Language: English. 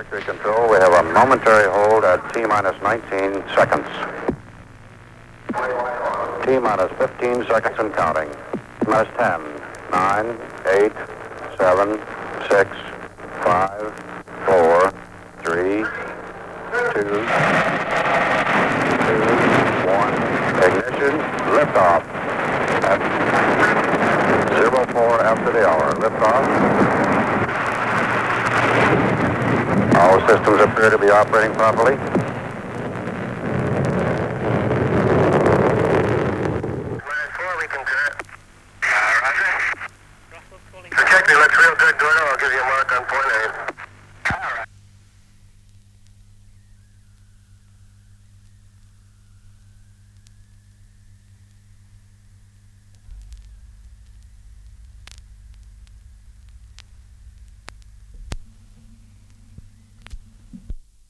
Mercury Control, we have a momentary hold at T minus 19 seconds. T minus 15 seconds and counting. T minus 10, 9, 8, 7, 6, 5, 4, 3, 2, 2, 1. Ignition, liftoff. At 04 after the hour. Liftoff. Systems appear to be operating properly. Four, we concur. Uh, Roger. Check me.